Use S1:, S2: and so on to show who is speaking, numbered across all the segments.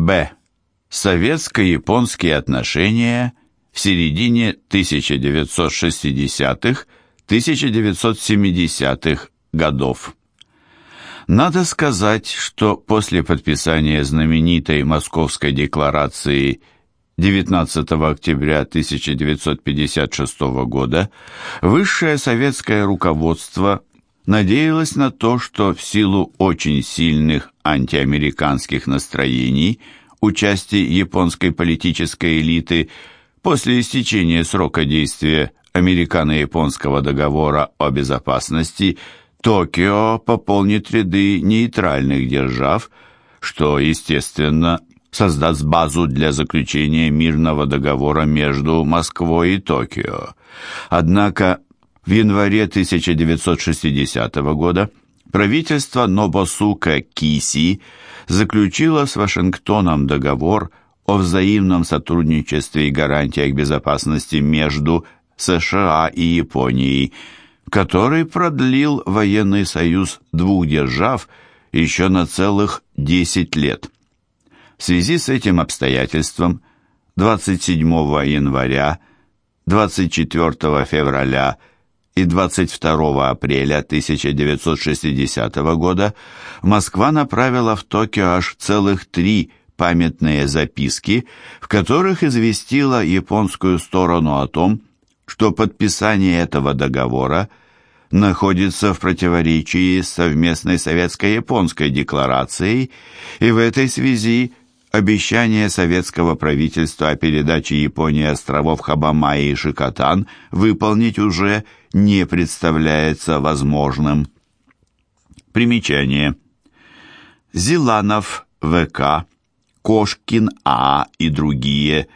S1: Б. Советско-японские отношения в середине 1960-1970-х годов. Надо сказать, что после подписания знаменитой Московской декларации 19 октября 1956 года высшее советское руководство надеялось на то, что в силу очень сильных антиамериканских настроений участие японской политической элиты после истечения срока действия американо-японского договора о безопасности Токио пополнит ряды нейтральных держав, что, естественно, создаст базу для заключения мирного договора между Москвой и Токио. Однако в январе 1960 года правительство Нобосука Киси заключило с Вашингтоном договор о взаимном сотрудничестве и гарантиях безопасности между США и Японией, который продлил военный союз двух держав еще на целых 10 лет. В связи с этим обстоятельством 27 января, 24 февраля и 22 апреля 1960 года Москва направила в Токио аж целых три памятные записки, в которых известила японскую сторону о том, что подписание этого договора находится в противоречии с совместной советско-японской декларацией, и в этой связи Обещание советского правительства о передаче Японии островов Хабамаи и Шикотан выполнить уже не представляется возможным. Примечание. Зиланов, ВК, Кошкин А и другие,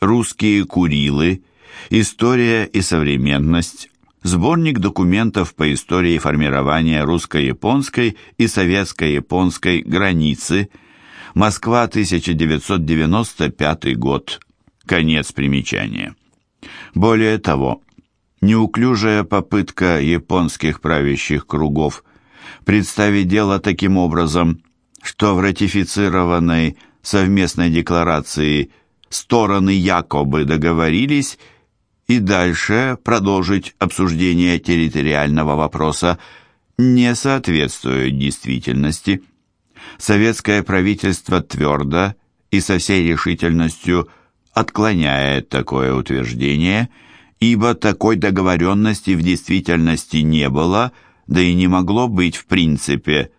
S1: Русские Курилы, История и современность, Сборник документов по истории формирования русско-японской и советско-японской границы – Москва, 1995 год. Конец примечания. Более того, неуклюжая попытка японских правящих кругов представить дело таким образом, что в ратифицированной совместной декларации стороны якобы договорились и дальше продолжить обсуждение территориального вопроса не соответствует действительности – советское правительство твердо и со всей решительностью отклоняет такое утверждение, ибо такой договоренности в действительности не было, да и не могло быть в принципе.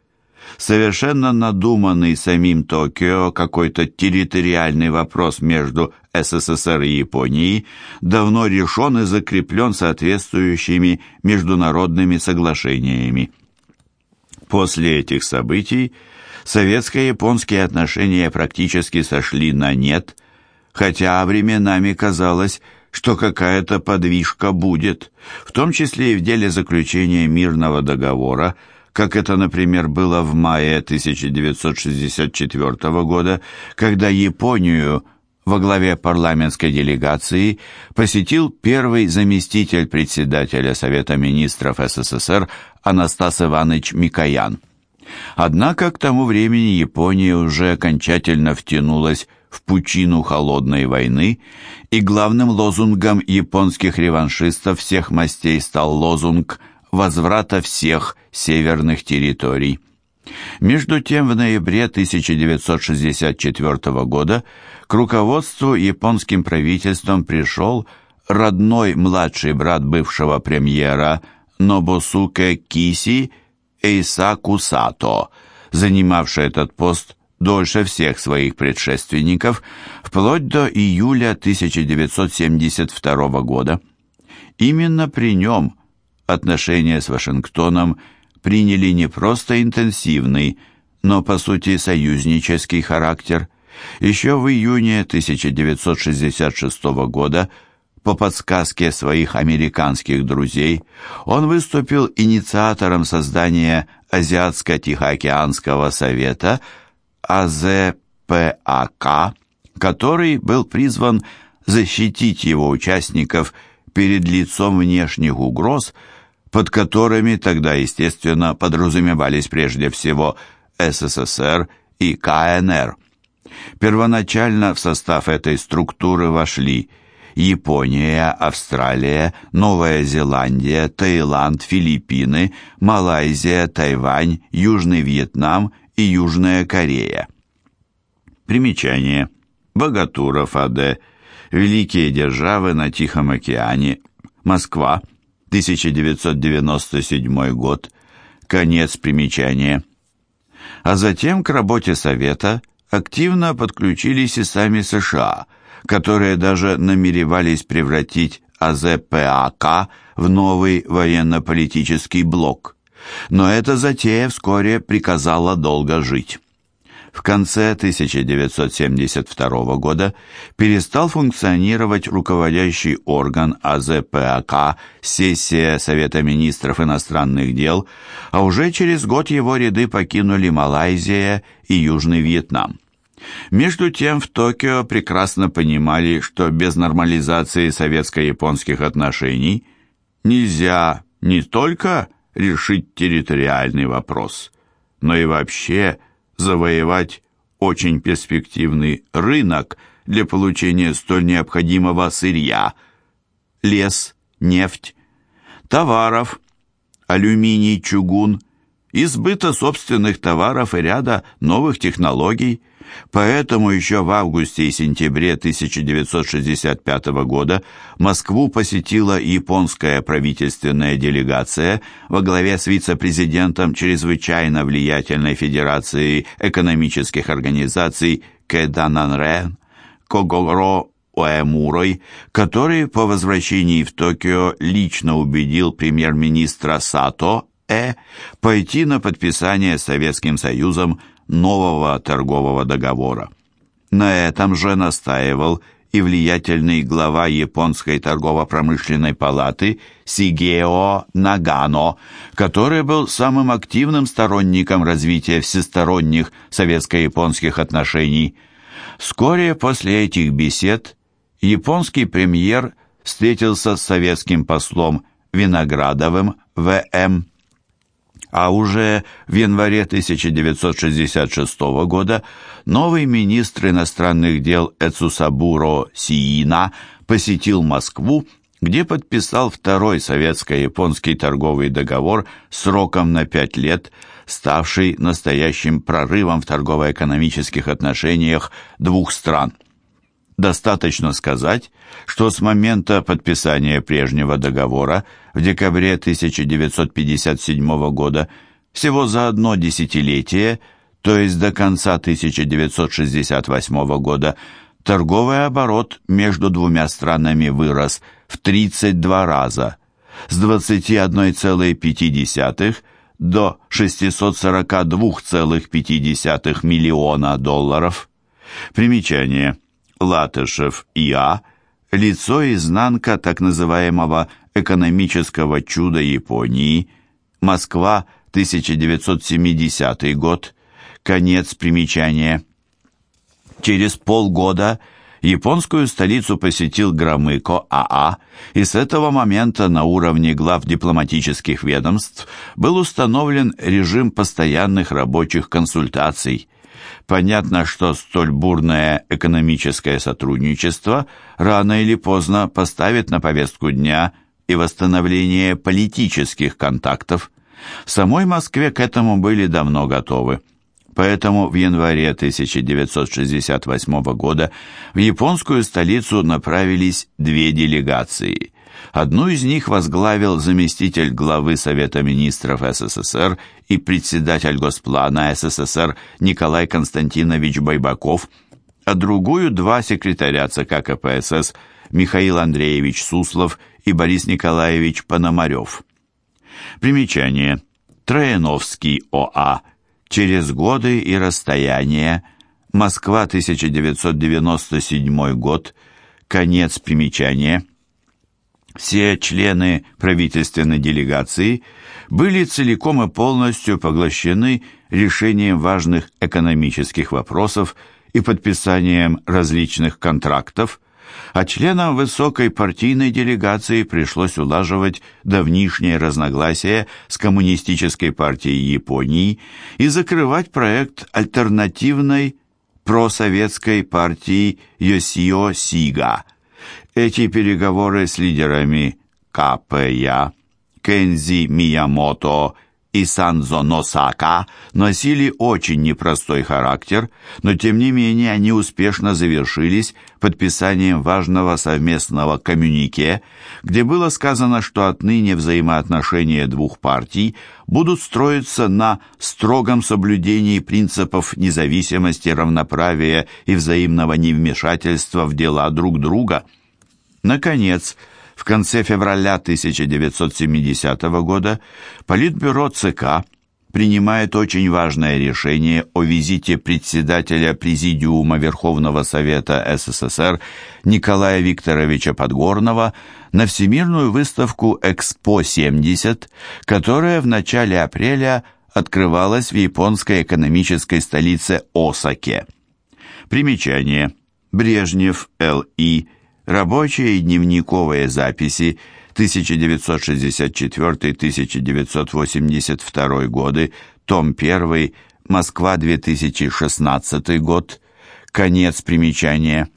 S1: Совершенно надуманный самим Токио какой-то территориальный вопрос между СССР и Японией давно решен и закреплен соответствующими международными соглашениями. После этих событий советско-японские отношения практически сошли на нет, хотя временами казалось, что какая-то подвижка будет, в том числе и в деле заключения мирного договора, как это, например, было в мае 1964 года, когда Японию во главе парламентской делегации посетил первый заместитель председателя Совета министров СССР Анастас Иванович Микоян. Однако к тому времени Япония уже окончательно втянулась в пучину холодной войны, и главным лозунгом японских реваншистов всех мастей стал лозунг возврата всех северных территорий. Между тем, в ноябре 1964 года к руководству японским правительством пришел родной младший брат бывшего премьера Нобосуке Киси Эйсаку Сато, занимавший этот пост дольше всех своих предшественников, вплоть до июля 1972 года. Именно при нем отношения с Вашингтоном приняли не просто интенсивный, но по сути союзнический характер. Еще в июне 1966 года по подсказке своих американских друзей, он выступил инициатором создания Азиатско-Тихоокеанского совета АЗПАК, который был призван защитить его участников перед лицом внешних угроз, под которыми тогда, естественно, подразумевались прежде всего СССР и КНР. Первоначально в состав этой структуры вошли Япония, Австралия, Новая Зеландия, Таиланд, Филиппины, Малайзия, Тайвань, Южный Вьетнам и Южная Корея. Примечание. Богатуров А.Д. Великие державы на Тихом океане. Москва. 1997 год. Конец примечания. А затем к работе Совета активно подключились и сами США, которые даже намеревались превратить АЗПАК в новый военно-политический блок. Но эта затея вскоре приказала долго жить в конце 1972 года перестал функционировать руководящий орган АЗПАК «Сессия Совета министров иностранных дел», а уже через год его ряды покинули Малайзия и Южный Вьетнам. Между тем в Токио прекрасно понимали, что без нормализации советско-японских отношений нельзя не только решить территориальный вопрос, но и вообще завоевать очень перспективный рынок для получения столь необходимого сырья, лес, нефть, товаров, алюминий, чугун, избыта собственных товаров и ряда новых технологий – Поэтому еще в августе и сентябре 1965 года Москву посетила японская правительственная делегация во главе с вице-президентом чрезвычайно влиятельной Федерации экономических организаций Кэдананрен Когоро Уэмурой, который по возвращении в Токио лично убедил премьер-министра Сато Э пойти на подписание Советским Союзом нового торгового договора. На этом же настаивал и влиятельный глава японской торгово-промышленной палаты Сигео Нагано, который был самым активным сторонником развития всесторонних советско-японских отношений. Вскоре после этих бесед японский премьер встретился с советским послом Виноградовым В.М а уже в январе 1966 года новый министр иностранных дел Эцусабуро Сиина посетил Москву, где подписал второй советско-японский торговый договор сроком на пять лет, ставший настоящим прорывом в торгово-экономических отношениях двух стран – Достаточно сказать, что с момента подписания прежнего договора в декабре 1957 года всего за одно десятилетие, то есть до конца 1968 года, торговый оборот между двумя странами вырос в 32 раза, с 21,5 до 642,5 миллиона долларов. Примечание – Латышев И.А., лицо изнанка так называемого экономического чуда Японии, Москва, 1970 год, конец примечания. Через полгода японскую столицу посетил Громыко АА, и с этого момента на уровне глав дипломатических ведомств был установлен режим постоянных рабочих консультаций – Понятно, что столь бурное экономическое сотрудничество рано или поздно поставит на повестку дня и восстановление политических контактов. В самой Москве к этому были давно готовы. Поэтому в январе 1968 года в японскую столицу направились две делегации. Одну из них возглавил заместитель главы Совета министров СССР и председатель Госплана СССР Николай Константинович Байбаков, а другую два секретаря ЦК КПСС Михаил Андреевич Суслов и Борис Николаевич Пономарев. Примечание. Трояновский ОА. Через годы и расстояния. Москва, 1997 год. Конец примечания. Все члены правительственной делегации были целиком и полностью поглощены решением важных экономических вопросов и подписанием различных контрактов, а членам высокой партийной делегации пришлось улаживать давнишние разногласия с Коммунистической партией Японии и закрывать проект альтернативной просоветской партии Йосио Сига. Эти переговоры с лидерами КПЯ, Кензи Миямото и Санзо Носака носили очень непростой характер, но тем не менее они успешно завершились подписанием важного совместного коммюнике, где было сказано, что отныне взаимоотношения двух партий будут строиться на строгом соблюдении принципов независимости, равноправия и взаимного невмешательства в дела друг друга. Наконец, в конце февраля 1970 года Политбюро ЦК принимает очень важное решение о визите председателя Президиума Верховного Совета СССР Николая Викторовича Подгорного на Всемирную выставку «Экспо-70», которая в начале апреля открывалась в японской экономической столице Осаке. Примечание. Брежнев, Л.И., Рабочие и дневниковые записи 1964-1982 годы, том 1, Москва, 2016 год, конец примечания.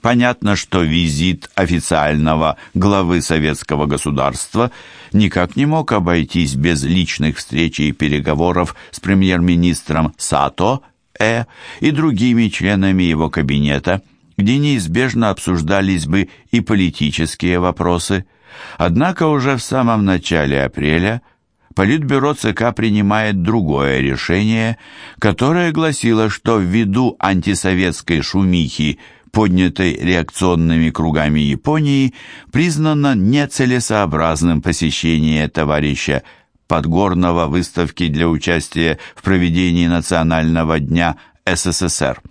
S1: Понятно, что визит официального главы советского государства никак не мог обойтись без личных встреч и переговоров с премьер-министром Сато Э и другими членами его кабинета – где неизбежно обсуждались бы и политические вопросы. Однако уже в самом начале апреля Политбюро ЦК принимает другое решение, которое гласило, что ввиду антисоветской шумихи, поднятой реакционными кругами Японии, признано нецелесообразным посещение товарища Подгорного выставки для участия в проведении Национального дня СССР.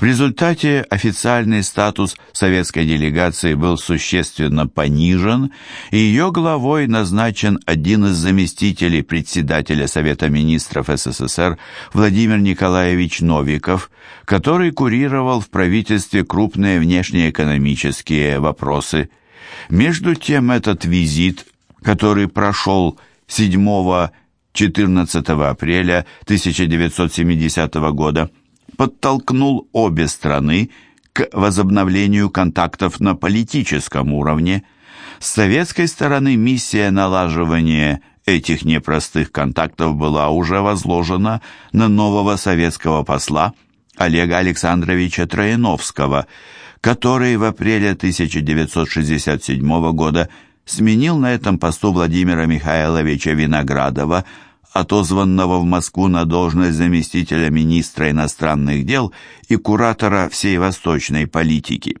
S1: В результате официальный статус советской делегации был существенно понижен, и ее главой назначен один из заместителей председателя Совета министров СССР Владимир Николаевич Новиков, который курировал в правительстве крупные внешнеэкономические вопросы. Между тем этот визит, который прошел 7-14 апреля 1970 года, подтолкнул обе страны к возобновлению контактов на политическом уровне. С советской стороны миссия налаживания этих непростых контактов была уже возложена на нового советского посла Олега Александровича Трояновского, который в апреле 1967 года сменил на этом посту Владимира Михайловича Виноградова, отозванного в Москву на должность заместителя министра иностранных дел и куратора всей восточной политики.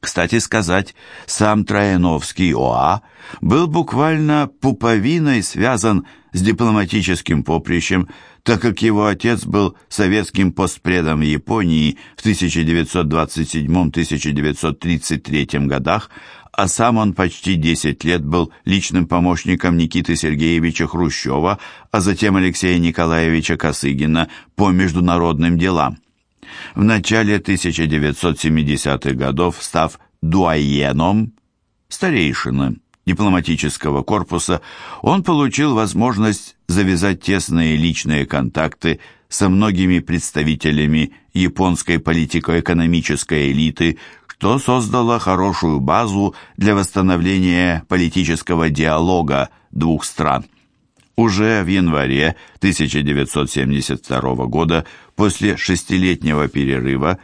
S1: Кстати сказать, сам Трояновский ОА был буквально пуповиной связан с дипломатическим поприщем, так как его отец был советским постпредом в Японии в 1927-1933 годах, а сам он почти 10 лет был личным помощником Никиты Сергеевича Хрущева, а затем Алексея Николаевича Косыгина по международным делам. В начале 1970-х годов, став дуаеном, старейшином дипломатического корпуса, он получил возможность завязать тесные личные контакты со многими представителями японской политико-экономической элиты, что создало хорошую базу для восстановления политического диалога двух стран. Уже в январе 1972 года, после шестилетнего перерыва,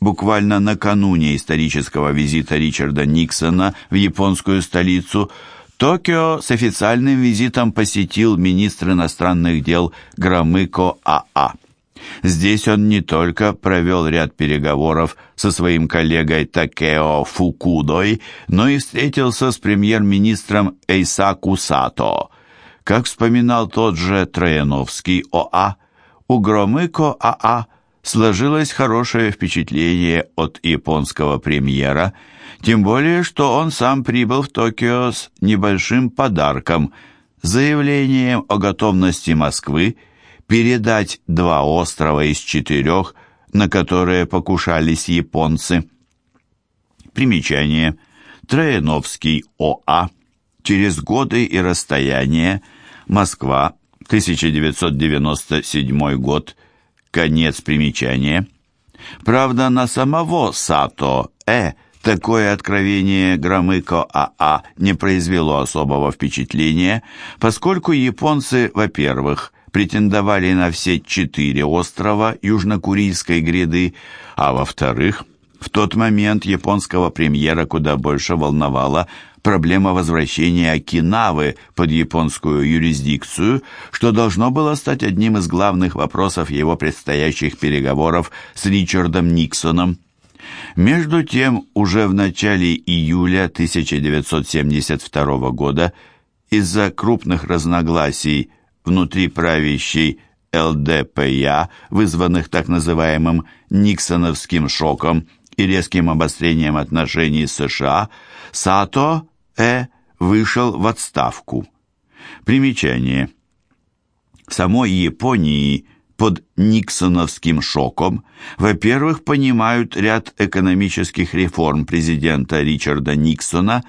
S1: буквально накануне исторического визита Ричарда Никсона в японскую столицу, Токио с официальным визитом посетил министр иностранных дел Громыко АА. Здесь он не только провел ряд переговоров со своим коллегой Такео Фукудой, но и встретился с премьер-министром Эйсаку Сато. Как вспоминал тот же Трояновский ОА, у Громыко АА сложилось хорошее впечатление от японского премьера, тем более, что он сам прибыл в Токио с небольшим подарком, заявлением о готовности Москвы передать два острова из четырех, на которые покушались японцы. Примечание. Трояновский ОА. Через годы и расстояние. Москва. 1997 год. Конец примечания. Правда, на самого Сато Э такое откровение Громыко АА не произвело особого впечатления, поскольку японцы, во-первых, претендовали на все четыре острова Южно-Курильской гряды, а во-вторых, в тот момент японского премьера куда больше волновала проблема возвращения Окинавы под японскую юрисдикцию, что должно было стать одним из главных вопросов его предстоящих переговоров с Ричардом Никсоном. Между тем, уже в начале июля 1972 года из-за крупных разногласий внутри правящей ЛДПЯ, вызванных так называемым Никсоновским шоком и резким обострением отношений с США, Сато Э вышел в отставку. Примечание. В самой Японии под Никсоновским шоком, во-первых, понимают ряд экономических реформ президента Ричарда Никсона,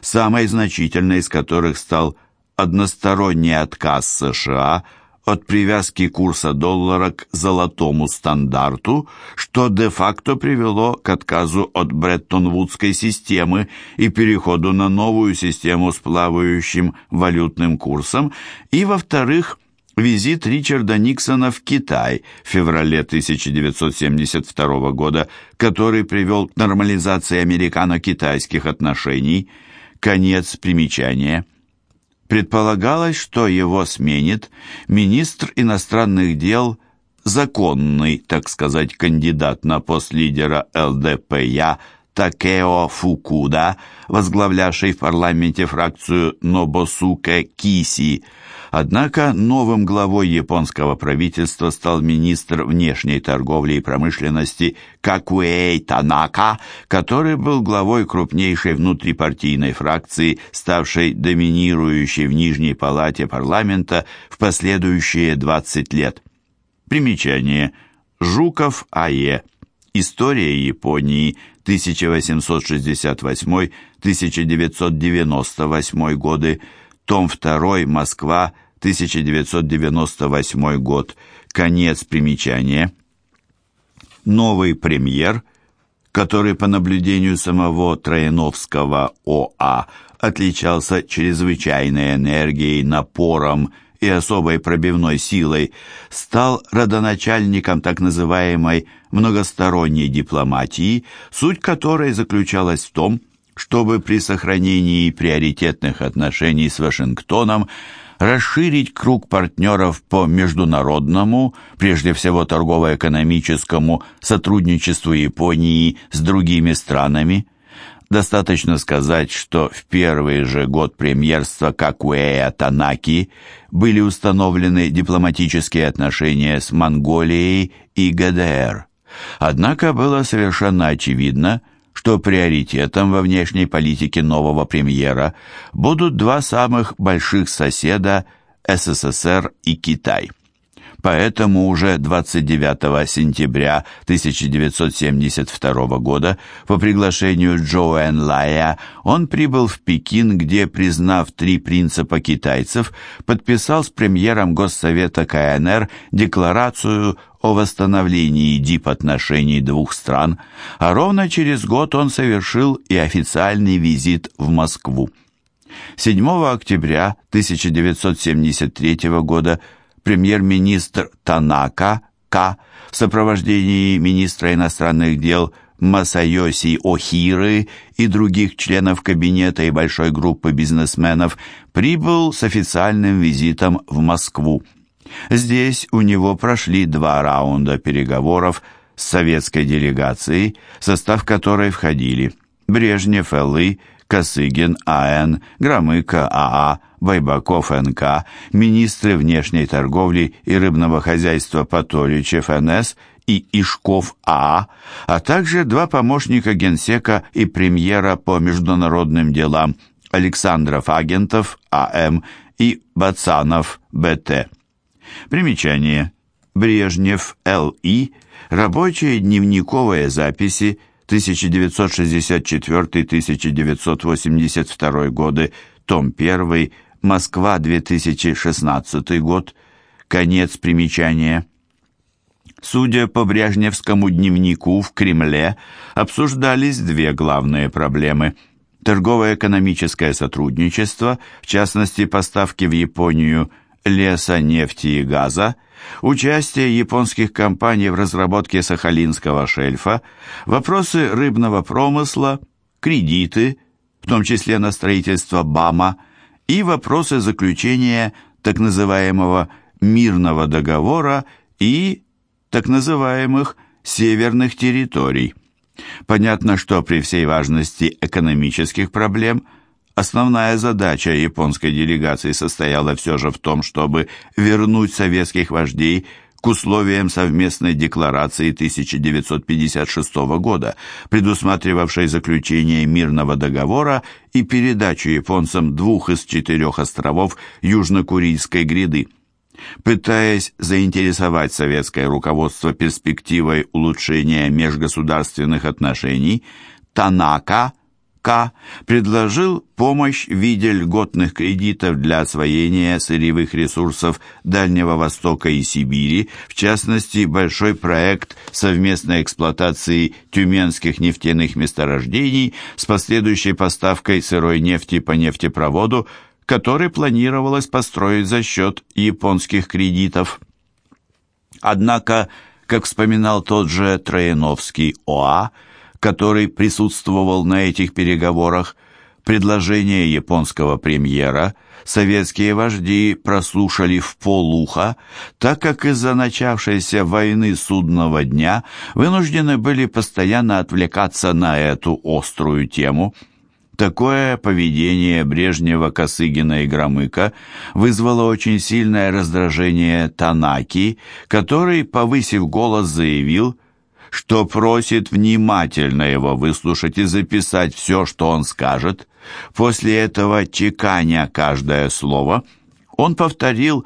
S1: самой значительной из которых стал односторонний отказ США от привязки курса доллара к золотому стандарту, что де-факто привело к отказу от Бреттон-Вудской системы и переходу на новую систему с плавающим валютным курсом, и, во-вторых, визит Ричарда Никсона в Китай в феврале 1972 года, который привел к нормализации американо-китайских отношений, конец примечания – Предполагалось, что его сменит министр иностранных дел, законный, так сказать, кандидат на пост лидера ЛДПЯ Такео Фукуда, возглавлявший в парламенте фракцию Нобосуке Киси, Однако новым главой японского правительства стал министр внешней торговли и промышленности Какуэй Танака, который был главой крупнейшей внутрипартийной фракции, ставшей доминирующей в Нижней палате парламента в последующие 20 лет. Примечание. Жуков А.Е. История Японии 1868-1998 годы. Том 2. Москва. 1998 год. Конец примечания. Новый премьер, который по наблюдению самого Трояновского ОА отличался чрезвычайной энергией, напором и особой пробивной силой, стал родоначальником так называемой многосторонней дипломатии, суть которой заключалась в том, чтобы при сохранении приоритетных отношений с Вашингтоном расширить круг партнеров по международному, прежде всего торгово-экономическому сотрудничеству Японии с другими странами. Достаточно сказать, что в первый же год премьерства Какуэя Танаки были установлены дипломатические отношения с Монголией и ГДР. Однако было совершенно очевидно, что приоритетом во внешней политике нового премьера будут два самых больших соседа СССР и Китай. Поэтому уже 29 сентября 1972 года по приглашению Джоэн Лая он прибыл в Пекин, где, признав три принципа китайцев, подписал с премьером Госсовета КНР декларацию о восстановлении дипотношений двух стран, а ровно через год он совершил и официальный визит в Москву. 7 октября 1973 года премьер-министр Танака К. в сопровождении министра иностранных дел Масайоси Охиры и других членов кабинета и большой группы бизнесменов прибыл с официальным визитом в Москву. Здесь у него прошли два раунда переговоров с советской делегацией, состав которой входили Брежнев Л.И., Косыгин А.Н., Громыко А.А., Байбаков Н.К., министры внешней торговли и рыбного хозяйства Паторичев Н.С. и Ишков А., а также два помощника генсека и премьера по международным делам Александров Агентов А.М. и Бацанов Б.Т. Примечание. Брежнев Л.И. Рабочие дневниковые записи 1964-1982 годы, том 1, Москва, 2016 год, конец примечания. Судя по Брежневскому дневнику, в Кремле обсуждались две главные проблемы – торгово-экономическое сотрудничество, в частности, поставки в Японию леса, нефти и газа, участие японских компаний в разработке Сахалинского шельфа, вопросы рыбного промысла, кредиты, в том числе на строительство БАМа, и вопросы заключения так называемого «мирного договора» и так называемых «северных территорий». Понятно, что при всей важности экономических проблем основная задача японской делегации состояла все же в том, чтобы вернуть советских вождей к условиям совместной декларации 1956 года, предусматривавшей заключение мирного договора и передачу японцам двух из четырех островов Южно-Курильской гряды. Пытаясь заинтересовать советское руководство перспективой улучшения межгосударственных отношений, Танака К. предложил помощь в виде льготных кредитов для освоения сырьевых ресурсов Дальнего Востока и Сибири, в частности, большой проект совместной эксплуатации тюменских нефтяных месторождений с последующей поставкой сырой нефти по нефтепроводу который планировалось построить за счет японских кредитов. Однако, как вспоминал тот же Трояновский ОА, который присутствовал на этих переговорах, предложение японского премьера советские вожди прослушали в полуха, так как из-за начавшейся войны судного дня вынуждены были постоянно отвлекаться на эту острую тему – Такое поведение Брежнева, Косыгина и Громыка вызвало очень сильное раздражение Танаки, который, повысив голос, заявил, что просит внимательно его выслушать и записать все, что он скажет. После этого, чеканя каждое слово, он повторил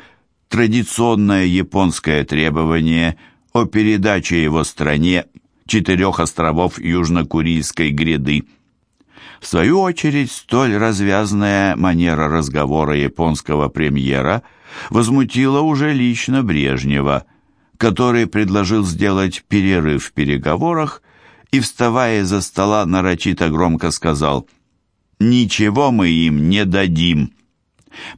S1: традиционное японское требование о передаче его стране четырех островов Южно-Курильской гряды – в свою очередь, столь развязная манера разговора японского премьера возмутила уже лично Брежнева, который предложил сделать перерыв в переговорах и, вставая из-за стола, нарочито громко сказал «Ничего мы им не дадим».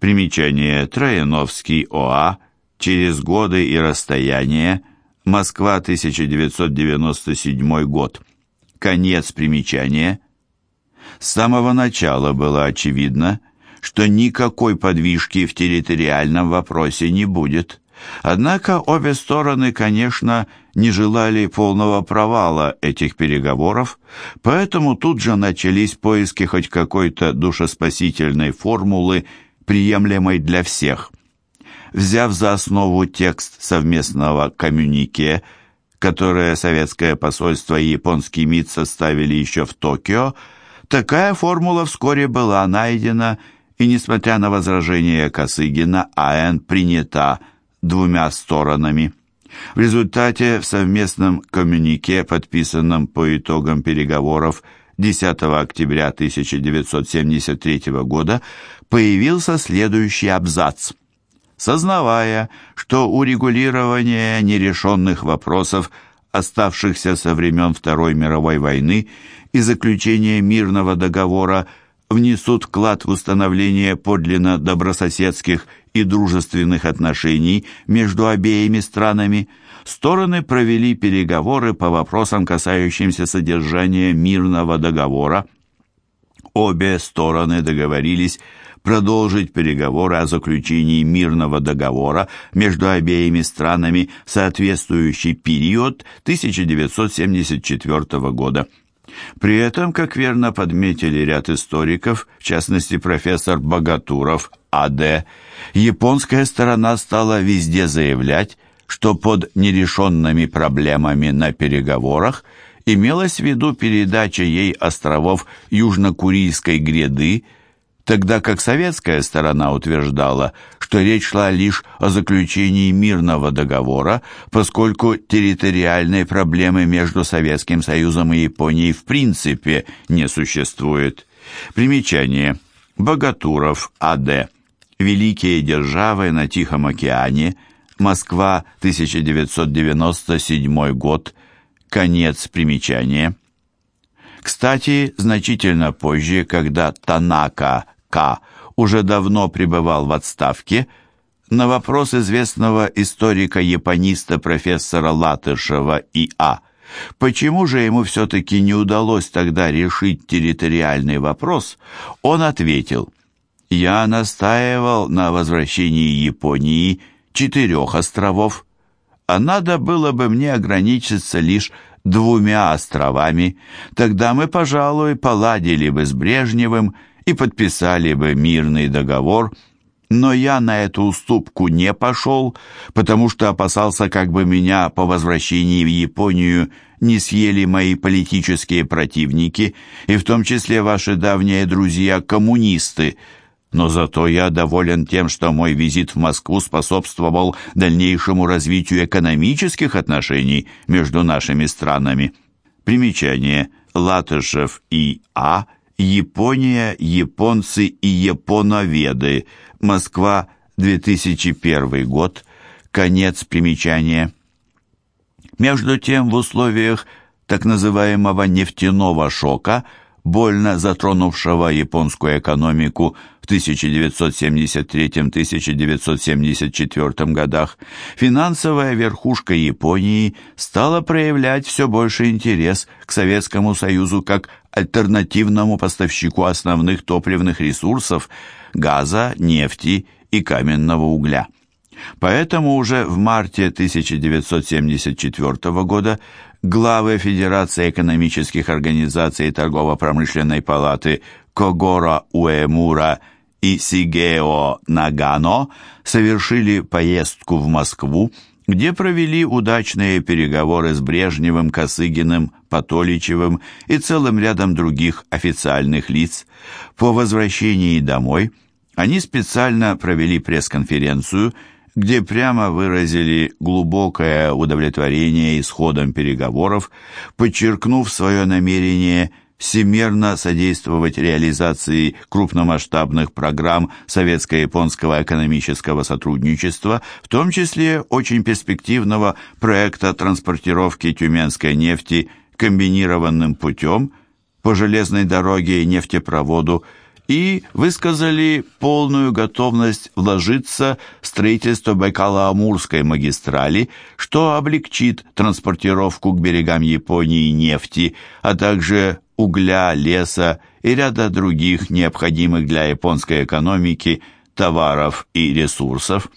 S1: Примечание Трояновский ОА «Через годы и расстояние», Москва, 1997 год. Конец примечания – с самого начала было очевидно, что никакой подвижки в территориальном вопросе не будет. Однако обе стороны, конечно, не желали полного провала этих переговоров, поэтому тут же начались поиски хоть какой-то душеспасительной формулы, приемлемой для всех. Взяв за основу текст совместного коммюнике, которое советское посольство и японский МИД составили еще в Токио, Такая формула вскоре была найдена, и, несмотря на возражения Косыгина, АН принята двумя сторонами. В результате в совместном коммюнике, подписанном по итогам переговоров 10 октября 1973 года, появился следующий абзац. Сознавая, что урегулирование нерешенных вопросов, оставшихся со времен Второй мировой войны, и заключение мирного договора внесут вклад в установление подлинно добрососедских и дружественных отношений между обеими странами, стороны провели переговоры по вопросам, касающимся содержания мирного договора. Обе стороны договорились продолжить переговоры о заключении мирного договора между обеими странами в соответствующий период 1974 года. При этом, как верно подметили ряд историков, в частности профессор Богатуров А.Д., японская сторона стала везде заявлять, что под нерешенными проблемами на переговорах имелась в виду передача ей островов Южно-Курильской гряды, тогда как советская сторона утверждала, что речь шла лишь о заключении мирного договора, поскольку территориальной проблемы между Советским Союзом и Японией в принципе не существует. Примечание. Богатуров, А.Д. Великие державы на Тихом океане. Москва, 1997 год. Конец примечания. Кстати, значительно позже, когда Танака К. уже давно пребывал в отставке, на вопрос известного историка-япониста профессора Латышева И.А. Почему же ему все-таки не удалось тогда решить территориальный вопрос, он ответил, «Я настаивал на возвращении Японии четырех островов, а надо было бы мне ограничиться лишь двумя островами, тогда мы, пожалуй, поладили бы с Брежневым и подписали бы мирный договор, но я на эту уступку не пошел, потому что опасался, как бы меня по возвращении в Японию не съели мои политические противники, и в том числе ваши давние друзья-коммунисты, но зато я доволен тем, что мой визит в Москву способствовал дальнейшему развитию экономических отношений между нашими странами. Примечание. Латышев и А. Япония, японцы и японоведы. Москва, 2001 год. Конец примечания. Между тем, в условиях так называемого нефтяного шока – больно затронувшего японскую экономику в 1973-1974 годах, финансовая верхушка Японии стала проявлять все больше интерес к Советскому Союзу как альтернативному поставщику основных топливных ресурсов – газа, нефти и каменного угля. Поэтому уже в марте 1974 года главы Федерации экономических организаций и торгово-промышленной палаты Когора Уэмура и Сигео Нагано совершили поездку в Москву, где провели удачные переговоры с Брежневым, Косыгиным, Патоличевым и целым рядом других официальных лиц. По возвращении домой они специально провели пресс-конференцию – где прямо выразили глубокое удовлетворение исходом переговоров, подчеркнув свое намерение всемерно содействовать реализации крупномасштабных программ советско-японского экономического сотрудничества, в том числе очень перспективного проекта транспортировки тюменской нефти комбинированным путем по железной дороге и нефтепроводу и высказали полную готовность вложиться в строительство Байкало-Амурской магистрали, что облегчит транспортировку к берегам Японии нефти, а также угля, леса и ряда других необходимых для японской экономики товаров и ресурсов.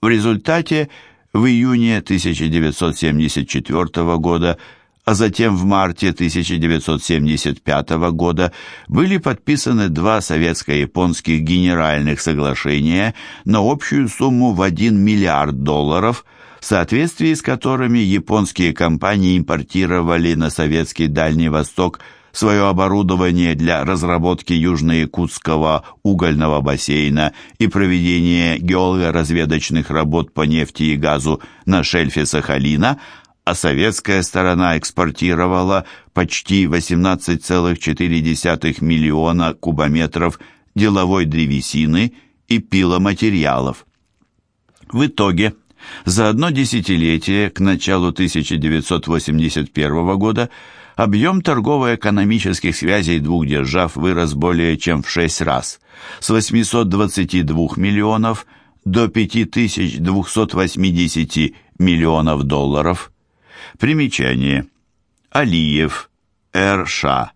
S1: В результате в июне 1974 года а затем в марте 1975 года были подписаны два советско-японских генеральных соглашения на общую сумму в 1 миллиард долларов, в соответствии с которыми японские компании импортировали на советский Дальний Восток свое оборудование для разработки Южно-Якутского угольного бассейна и проведения геолого-разведочных работ по нефти и газу на шельфе Сахалина, а советская сторона экспортировала почти 18,4 миллиона кубометров деловой древесины и пиломатериалов. В итоге, за одно десятилетие к началу 1981 года объем торгово-экономических связей двух держав вырос более чем в шесть раз, с 822 миллионов до 5280 миллионов долларов – Примечание. Алиев, Р.Ш.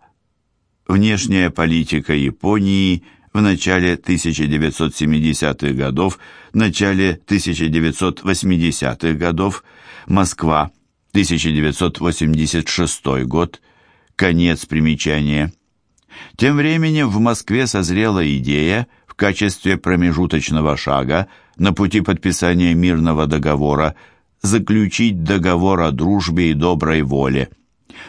S1: Внешняя политика Японии в начале 1970-х годов, начале 1980-х годов, Москва, 1986 год, конец примечания. Тем временем в Москве созрела идея в качестве промежуточного шага на пути подписания мирного договора заключить договор о дружбе и доброй воле.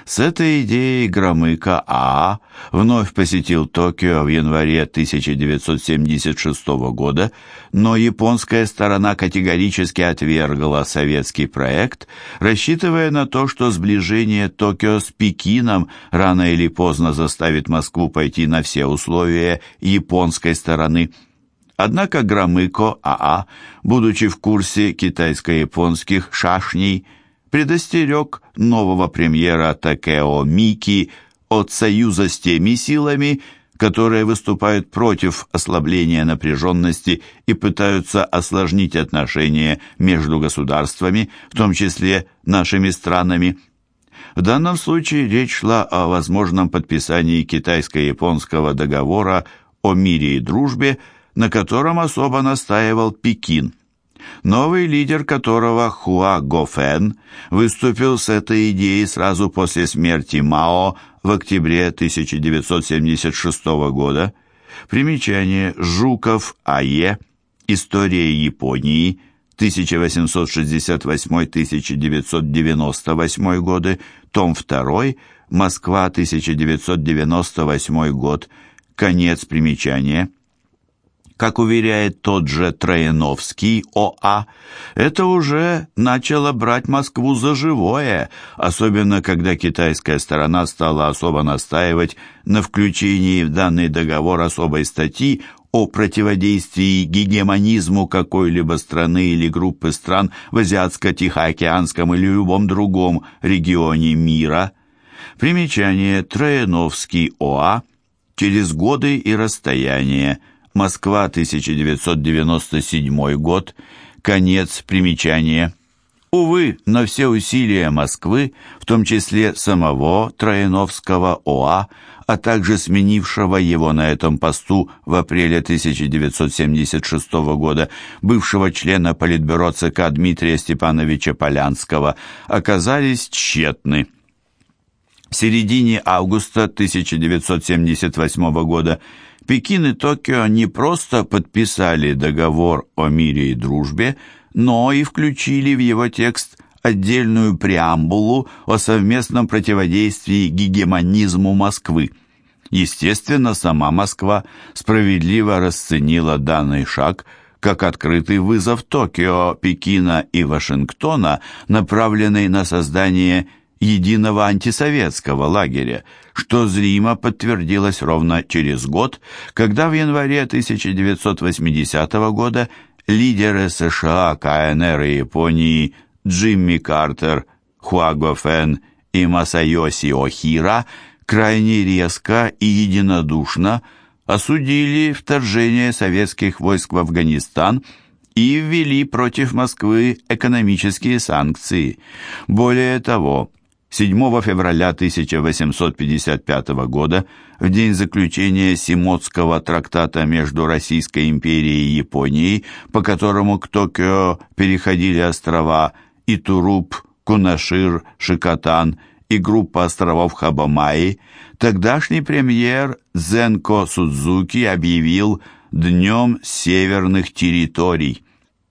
S1: С этой идеей Громыко А. вновь посетил Токио в январе 1976 года, но японская сторона категорически отвергла советский проект, рассчитывая на то, что сближение Токио с Пекином рано или поздно заставит Москву пойти на все условия японской стороны – Однако Громыко АА, будучи в курсе китайско-японских шашней, предостерег нового премьера Такео Мики от союза с теми силами, которые выступают против ослабления напряженности и пытаются осложнить отношения между государствами, в том числе нашими странами. В данном случае речь шла о возможном подписании китайско-японского договора о мире и дружбе, на котором особо настаивал Пекин. Новый лидер которого Хуа Гофен выступил с этой идеей сразу после смерти Мао в октябре 1976 года. Примечание Жуков А.Е. История Японии 1868-1998 годы, том 2, Москва, 1998 год, конец примечания. Как уверяет тот же Трояновский ОА, это уже начало брать Москву за живое, особенно когда китайская сторона стала особо настаивать на включении в данный договор особой статьи о противодействии гегемонизму какой-либо страны или группы стран в Азиатско-Тихоокеанском или любом другом регионе мира. Примечание. Трояновский ОА через годы и расстояние – Москва, 1997 год. Конец примечания. Увы, но все усилия Москвы, в том числе самого Трояновского ОА, а также сменившего его на этом посту в апреле 1976 года бывшего члена Политбюро ЦК Дмитрия Степановича Полянского, оказались тщетны. В середине августа 1978 года Пекин и Токио не просто подписали договор о мире и дружбе, но и включили в его текст отдельную преамбулу о совместном противодействии гегемонизму Москвы. Естественно, сама Москва справедливо расценила данный шаг как открытый вызов Токио, Пекина и Вашингтона, направленный на создание единого антисоветского лагеря, что зримо подтвердилось ровно через год, когда в январе 1980 года лидеры США, КНР и Японии Джимми Картер, Хуаго Фен и Масайоси Охира крайне резко и единодушно осудили вторжение советских войск в Афганистан и ввели против Москвы экономические санкции. Более того, 7 февраля 1855 года, в день заключения Симотского трактата между Российской империей и Японией, по которому к Токио переходили острова Итуруп, Кунашир, Шикотан и группа островов Хабамаи, тогдашний премьер Зенко Судзуки объявил «Днем северных территорий».